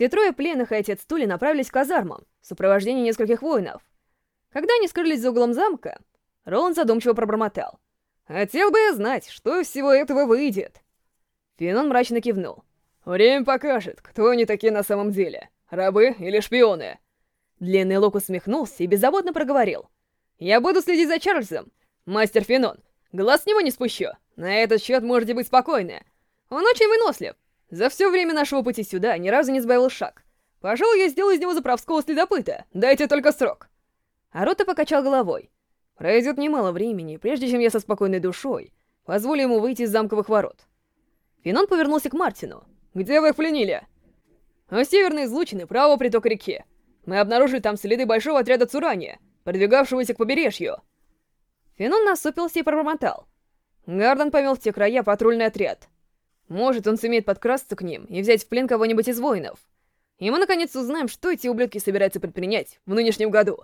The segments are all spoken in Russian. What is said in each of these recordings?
Все трое пленных и отец Тули направились к казармам в сопровождении нескольких воинов. Когда они скрылись за углом замка, Роланд задумчиво пробормотал. «Хотел бы я знать, что из всего этого выйдет». Финон мрачно кивнул. «Время покажет, кто они такие на самом деле, рабы или шпионы». Длинный Лук усмехнулся и беззаботно проговорил. «Я буду следить за Чарльзом, мастер Финон. Глаз с него не спущу. На этот счет можете быть спокойны. Он очень вынослив. За все время нашего пути сюда ни разу не сбавил шаг. Пожалуй, я сделаю из него заправского следопыта. Дайте только срок». Арота покачал головой. Пройдет немало времени, прежде чем я со спокойной душой позволю ему выйти из замковых ворот. Финон повернулся к Мартину. «Где вы их пленили?» «У северной излучины, правого притока реки. Мы обнаружили там следы большого отряда Цурани, продвигавшегося к побережью. Фенон насупился и пробормотал. Гарден повел в те края патрульный отряд. Может, он сумеет подкрасться к ним и взять в плен кого-нибудь из воинов. И мы наконец узнаем, что эти ублюдки собираются предпринять в нынешнем году.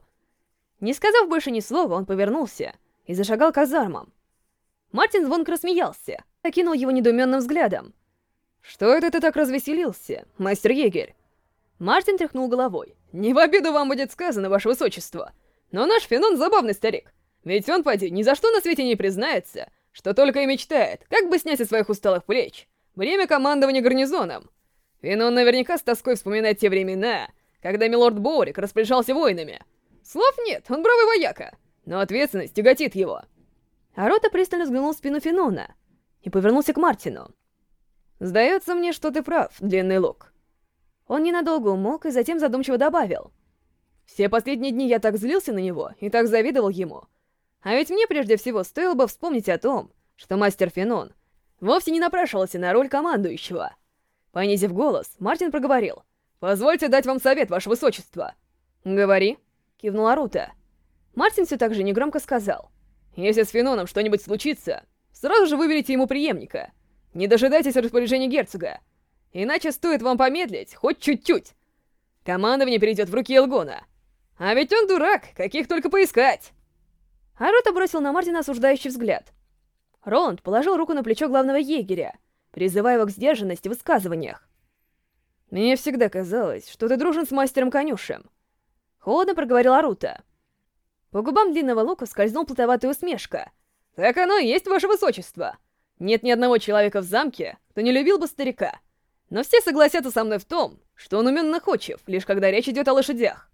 Не сказав больше ни слова, он повернулся и зашагал к казармам. Мартин звонко рассмеялся, окинул его недоуменным взглядом. «Что это ты так развеселился, мастер егерь?» Мартин тряхнул головой. «Не в обиду вам будет сказано, ваше высочество, но наш Фенон забавный старик. Ведь он, поди, ни за что на свете не признается, что только и мечтает, как бы снять со своих усталых плеч время командования гарнизоном. Фенон наверняка с тоской вспоминает те времена, когда милорд Борик распоряжался воинами. Слов нет, он бравый вояка, но ответственность тяготит его». Арота пристально взглянул в спину Фенона и повернулся к Мартину. «Сдается мне, что ты прав, длинный лук. Он ненадолго умолк и затем задумчиво добавил. «Все последние дни я так злился на него и так завидовал ему. А ведь мне прежде всего стоило бы вспомнить о том, что мастер Фенон вовсе не напрашивался на роль командующего». Понизив голос, Мартин проговорил. «Позвольте дать вам совет, ваше высочество». «Говори», — кивнула Рута. Мартин все так же негромко сказал. «Если с Феноном что-нибудь случится, сразу же выберите ему преемника. Не дожидайтесь распоряжения герцога. Иначе стоит вам помедлить, хоть чуть-чуть. Командование перейдет в руки Элгона. А ведь он дурак, каких только поискать. Арота бросил на Мартина осуждающий взгляд. Роланд положил руку на плечо главного егеря, призывая его к сдержанности в высказываниях. «Мне всегда казалось, что ты дружен с мастером-конюшем», — холодно проговорил Арута. По губам длинного лука скользнул плутоватая усмешка. «Так оно и есть, ваше высочество. Нет ни одного человека в замке, кто не любил бы старика. Но все согласятся со мной в том, что он умен находчив, лишь когда речь идет о лошадях.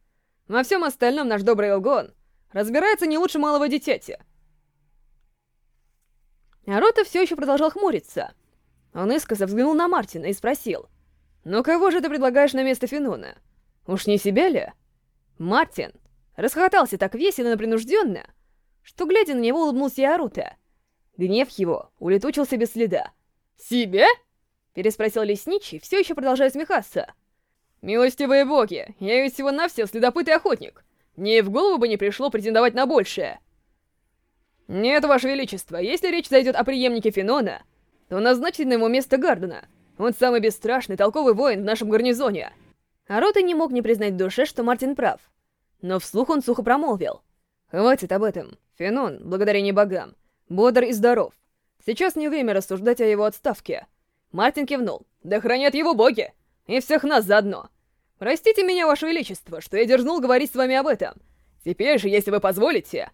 Во всем остальном наш добрый Элгон разбирается не лучше малого дитяти. А Рота все еще продолжал хмуриться. Он искоса взглянул на Мартина и спросил, «Ну кого же ты предлагаешь на место Финона? Уж не себя ли?» Мартин расхохотался так весело и напринужденно, что, глядя на него, улыбнулся и Арута. Гнев его улетучился без следа. «Себя?» Переспросил лесничий, все еще продолжая смехаться. «Милостивые боги, я ведь всего-навсего следопыт и охотник. Мне в голову бы не пришло претендовать на большее». «Нет, ваше величество, если речь зайдет о преемнике Фенона, то назначьте на ему место Гардена. Он самый бесстрашный, толковый воин в нашем гарнизоне». А Рота не мог не признать в душе, что Мартин прав. Но вслух он сухо промолвил. «Хватит об этом. Фенон, благодарение богам, бодр и здоров. Сейчас не время рассуждать о его отставке». Мартин кивнул. «Да хранят его боги! И всех нас заодно! Простите меня, Ваше Величество, что я дерзнул говорить с вами об этом. Теперь же, если вы позволите...»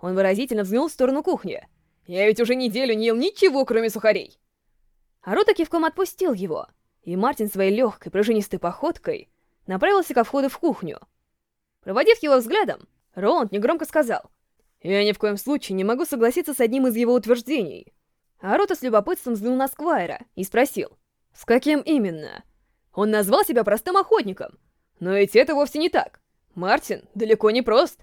Он выразительно взглянул в сторону кухни. «Я ведь уже неделю не ел ничего, кроме сухарей!» Арута кивком отпустил его, и Мартин своей легкой, пружинистой походкой направился ко входу в кухню. Проводив его взглядом, Роланд негромко сказал, «Я ни в коем случае не могу согласиться с одним из его утверждений». А Рота с любопытством взглянул на Сквайра и спросил, «С каким именно?» Он назвал себя простым охотником. Но ведь это вовсе не так. Мартин далеко не прост.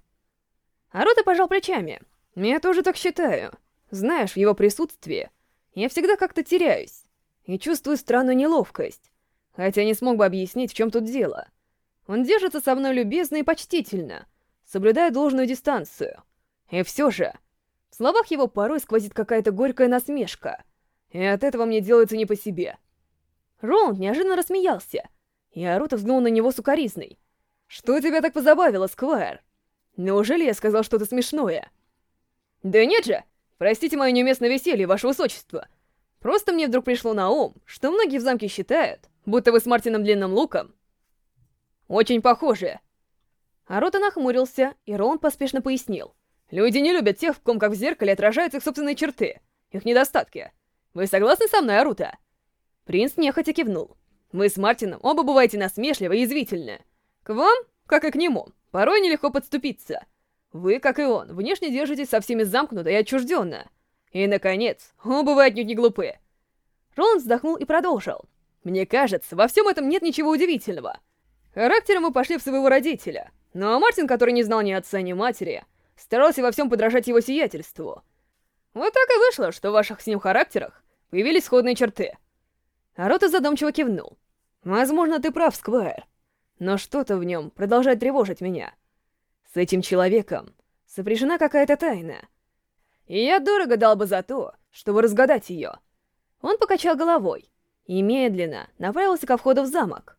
А Рота пожал плечами. Я тоже так считаю. Знаешь, в его присутствии я всегда как-то теряюсь и чувствую странную неловкость, хотя не смог бы объяснить, в чем тут дело. Он держится со мной любезно и почтительно, соблюдая должную дистанцию. И все же, в словах его порой сквозит какая-то горькая насмешка, и от этого мне делается не по себе. Роланд неожиданно рассмеялся, и Арута взглянул на него сукоризной. «Что тебя так позабавило, Сквайр? Неужели я сказал что-то смешное?» «Да нет же! Простите мое неуместное веселье, ваше высочество. Просто мне вдруг пришло на ум, что многие в замке считают, будто вы с Мартином Длинным Луком Очень похожи. Арота нахмурился, и Роланд поспешно пояснил. Люди не любят тех, в ком как в зеркале отражаются их собственные черты, их недостатки. Вы согласны со мной, Арута? Принц нехотя кивнул. Вы с Мартином оба бываете насмешливы и язвительны. К вам, как и к нему, порой нелегко подступиться. Вы, как и он, внешне держитесь со всеми замкнуто и отчужденно. И, наконец, оба вы отнюдь не глупы. Роланд вздохнул и продолжил. Мне кажется, во всем этом нет ничего удивительного. Характером мы пошли в своего родителя. Ну а Мартин, который не знал ни отца, ни матери, старался во всем подражать его сиятельству. Вот так и вышло, что в ваших с ним характерах появились сходные черты. Арота задумчиво кивнул. Возможно, ты прав, Сквайр. Но что-то в нем продолжает тревожить меня. С этим человеком сопряжена какая-то тайна. И я дорого дал бы за то, чтобы разгадать ее. Он покачал головой и медленно направился ко входу в замок.